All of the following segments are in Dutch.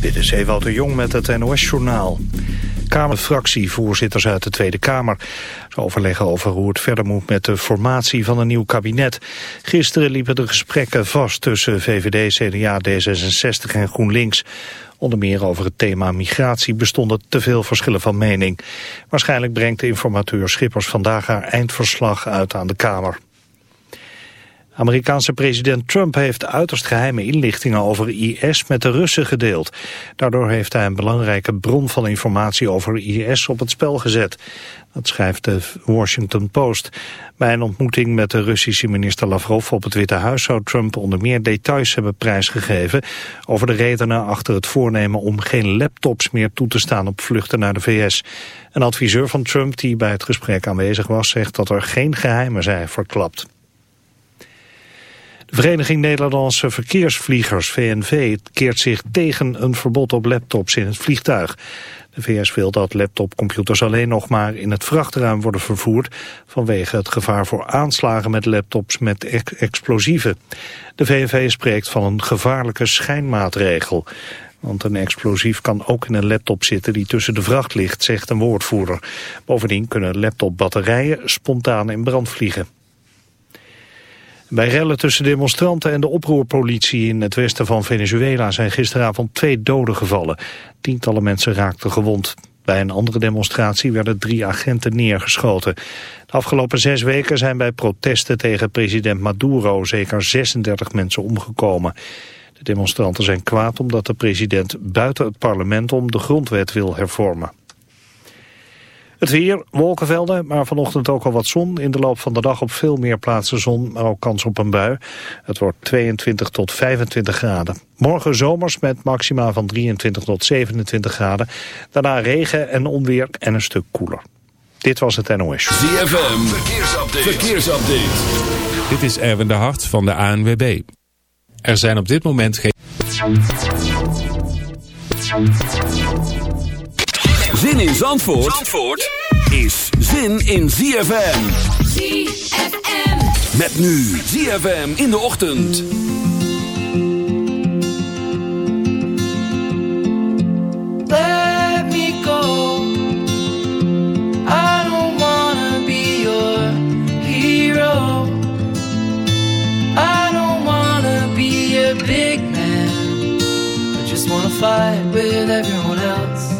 Dit is Ewout de Jong met het NOS-journaal. Kamerfractievoorzitters uit de Tweede Kamer. Ze overleggen over hoe het verder moet met de formatie van een nieuw kabinet. Gisteren liepen de gesprekken vast tussen VVD, CDA, D66 en GroenLinks. Onder meer over het thema migratie bestonden te veel verschillen van mening. Waarschijnlijk brengt de informateur Schippers vandaag haar eindverslag uit aan de Kamer. Amerikaanse president Trump heeft uiterst geheime inlichtingen over IS met de Russen gedeeld. Daardoor heeft hij een belangrijke bron van informatie over IS op het spel gezet. Dat schrijft de Washington Post. Bij een ontmoeting met de Russische minister Lavrov op het Witte Huis zou Trump onder meer details hebben prijsgegeven over de redenen achter het voornemen om geen laptops meer toe te staan op vluchten naar de VS. Een adviseur van Trump die bij het gesprek aanwezig was zegt dat er geen geheimen zijn verklapt. De Vereniging Nederlandse Verkeersvliegers, VNV, keert zich tegen een verbod op laptops in het vliegtuig. De VS wil dat laptopcomputers alleen nog maar in het vrachtruim worden vervoerd vanwege het gevaar voor aanslagen met laptops met explosieven. De VNV spreekt van een gevaarlijke schijnmaatregel. Want een explosief kan ook in een laptop zitten die tussen de vracht ligt, zegt een woordvoerder. Bovendien kunnen laptopbatterijen spontaan in brand vliegen. Bij rellen tussen demonstranten en de oproerpolitie in het westen van Venezuela zijn gisteravond twee doden gevallen. Tientallen mensen raakten gewond. Bij een andere demonstratie werden drie agenten neergeschoten. De afgelopen zes weken zijn bij protesten tegen president Maduro zeker 36 mensen omgekomen. De demonstranten zijn kwaad omdat de president buiten het parlement om de grondwet wil hervormen. Het weer, wolkenvelden, maar vanochtend ook al wat zon. In de loop van de dag op veel meer plaatsen zon, maar ook kans op een bui. Het wordt 22 tot 25 graden. Morgen zomers met maxima van 23 tot 27 graden. Daarna regen en onweer en een stuk koeler. Dit was het NOS. ZFM, verkeersupdate. verkeersupdate. Dit is Erwin de Hart van de ANWB. Er zijn op dit moment geen... Zin in Zandvoort, Zandvoort is zin in ZFM. ZFM. Met nu ZFM in de ochtend. Let me go. I don't wanna be your hero. I don't wanna be a big man. I just wanna fight with everyone else.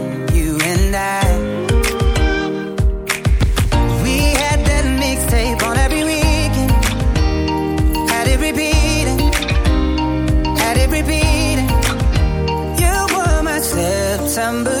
September.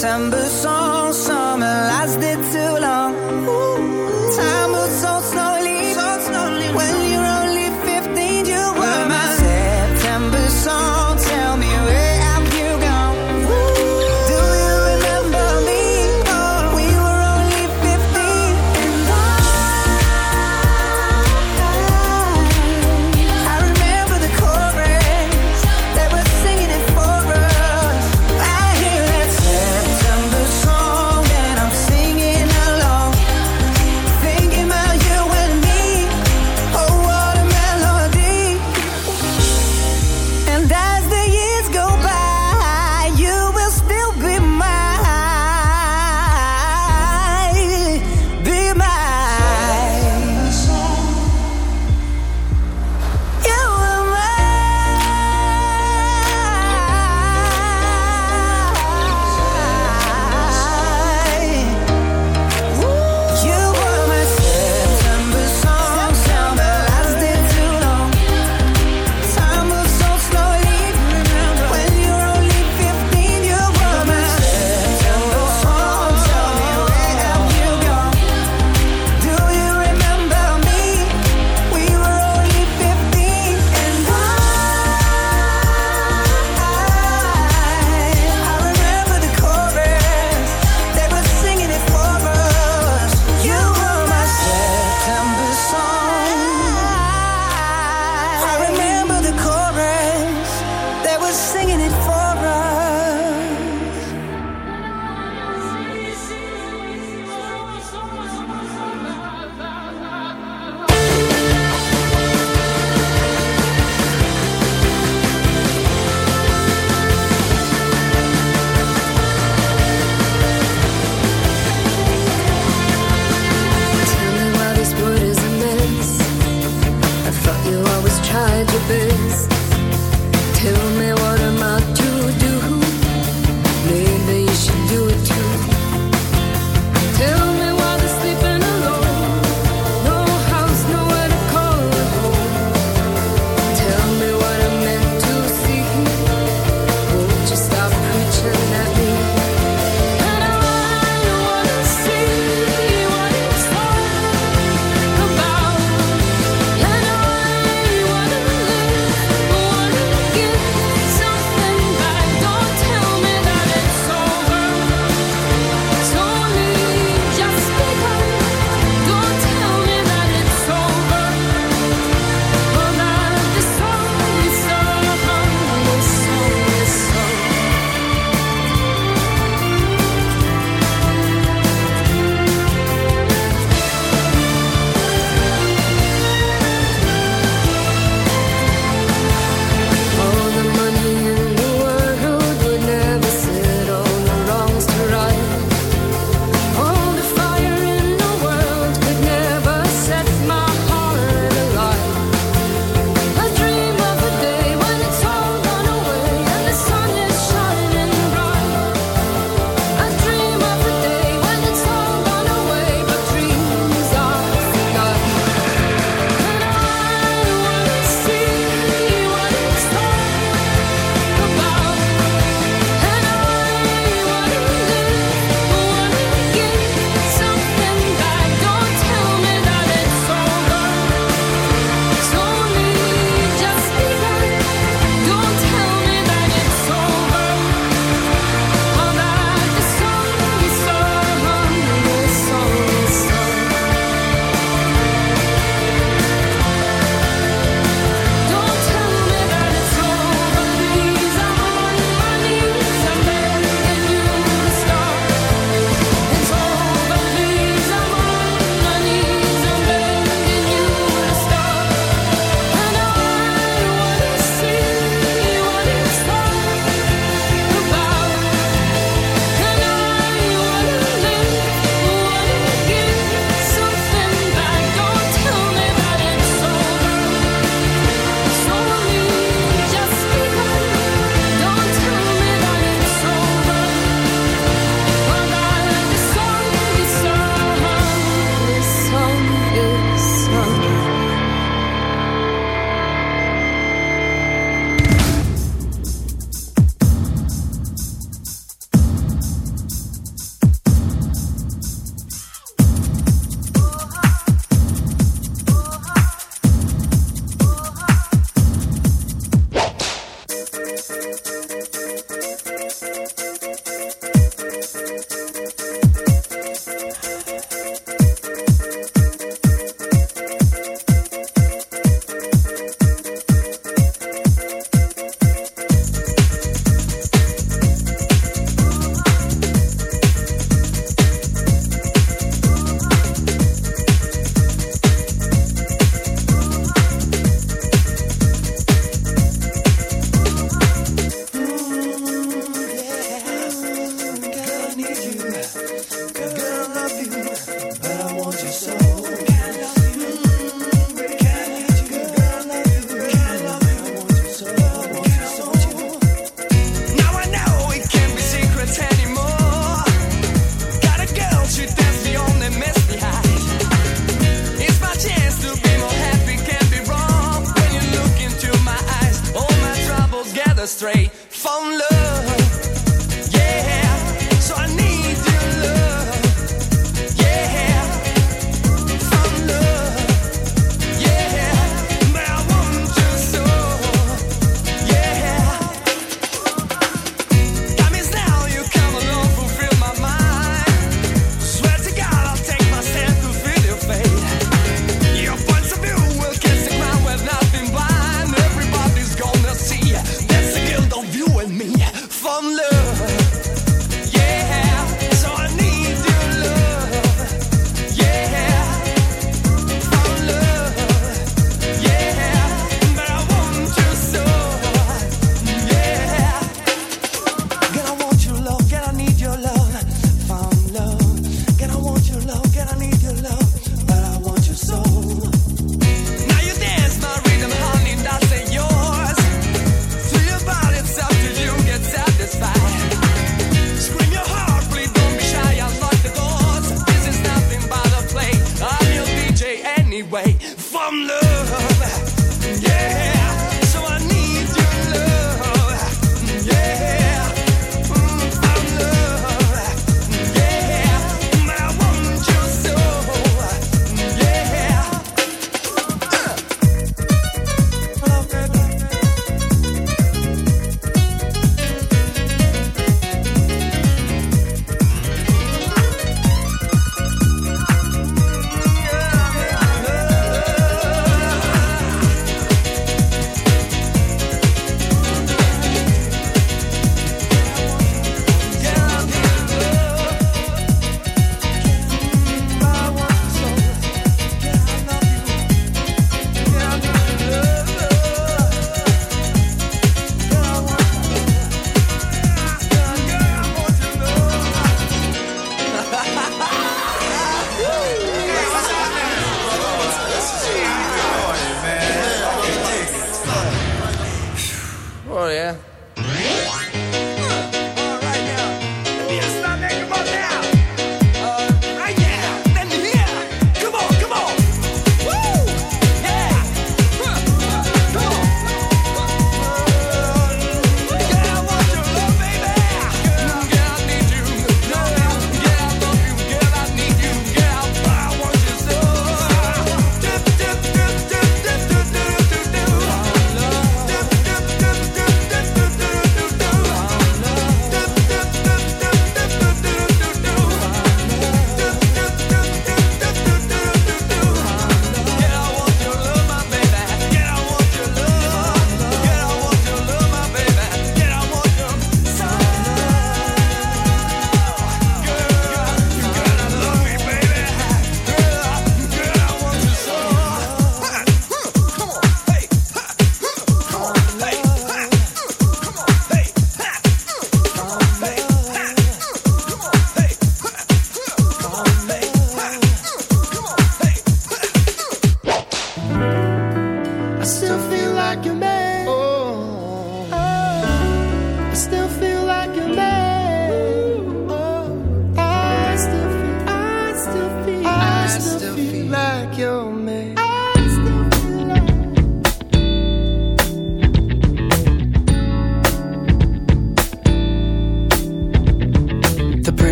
September song.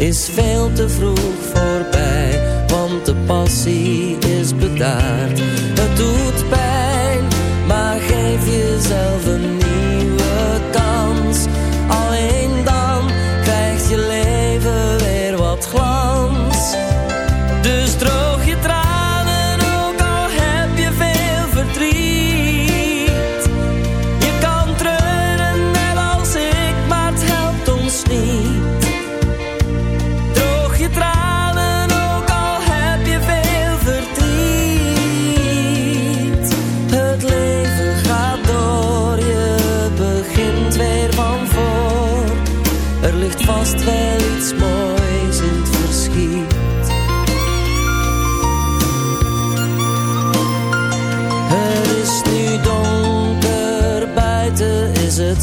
Is veel te vroeg voorbij, want de passie is bedaard. Het doet pijn, maar geef jezelf een nieuwe kans.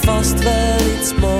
vast wel iets moois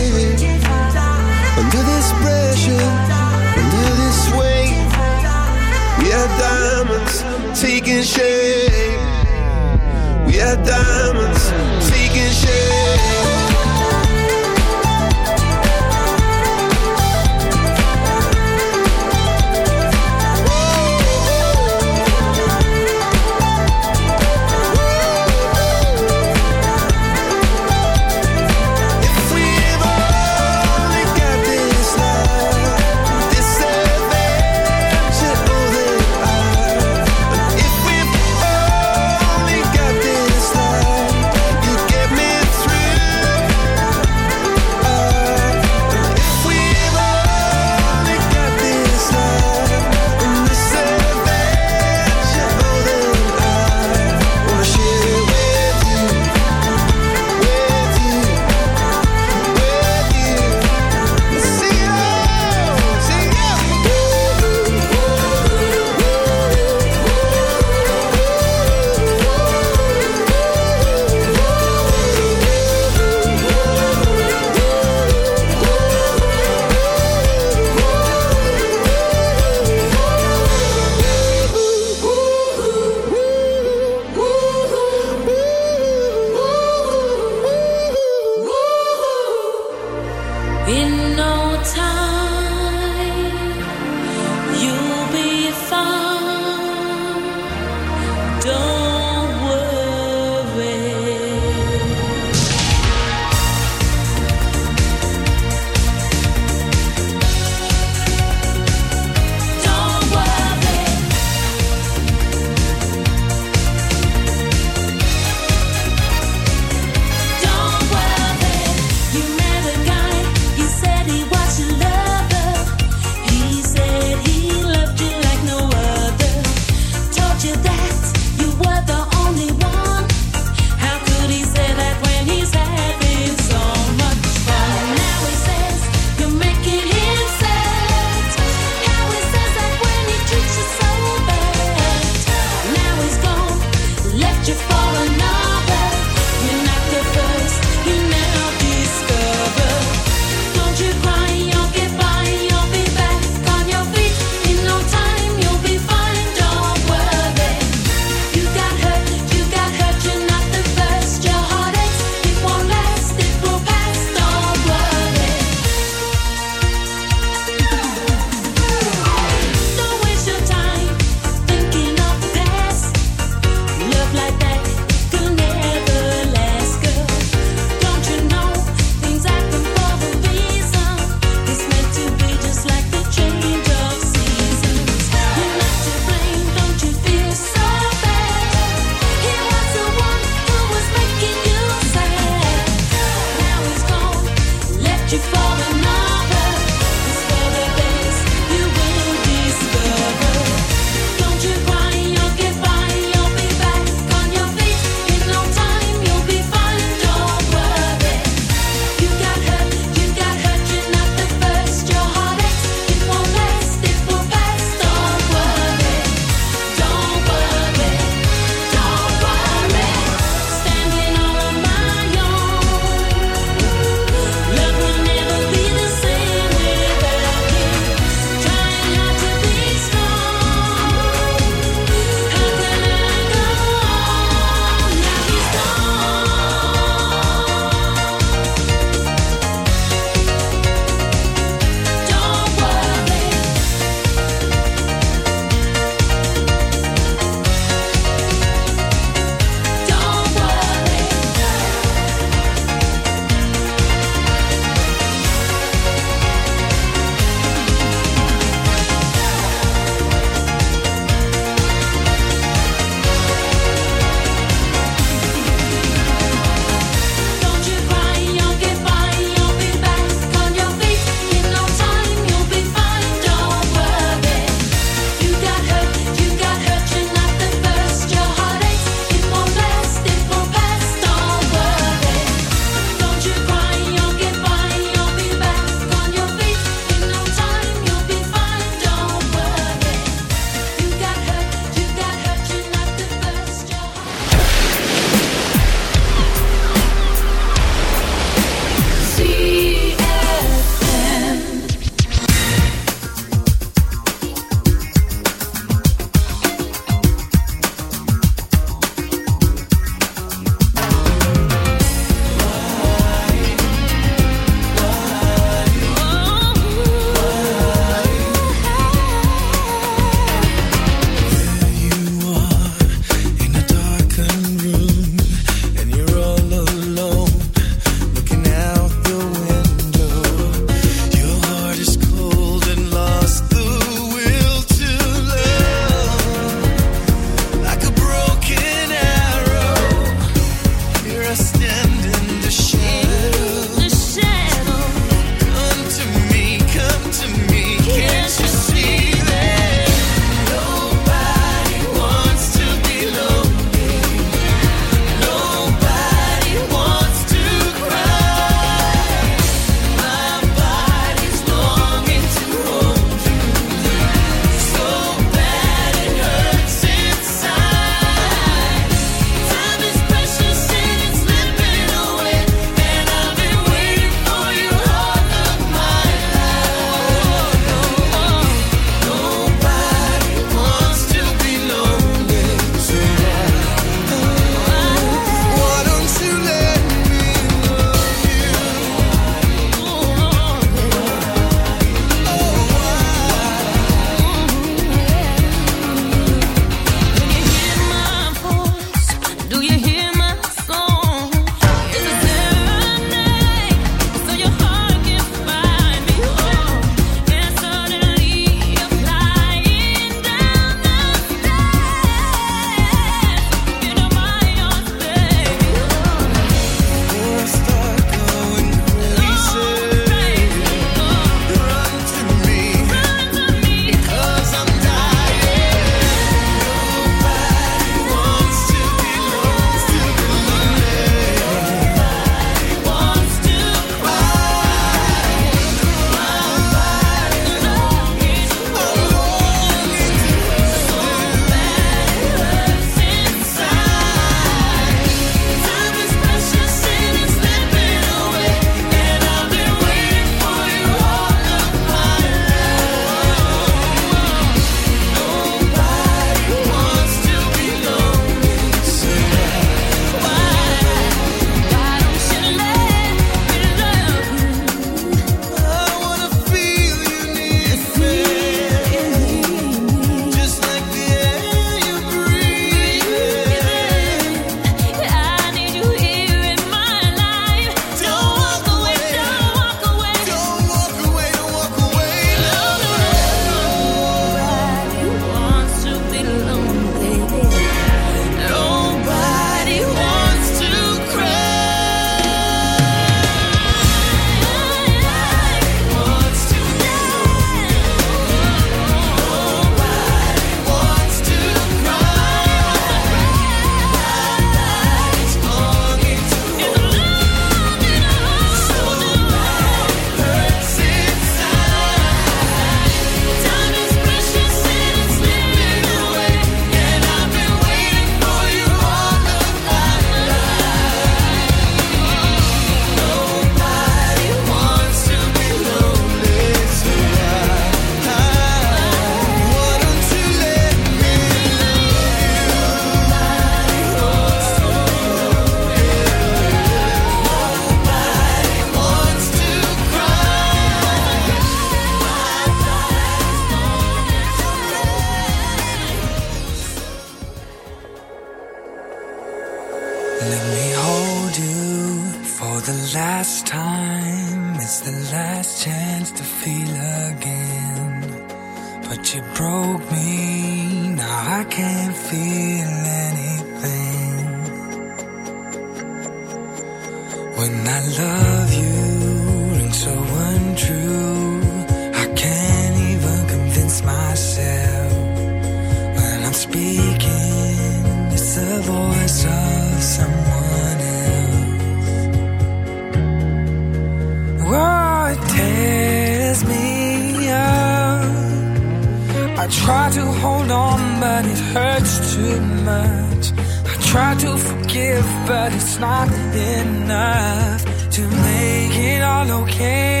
all okay.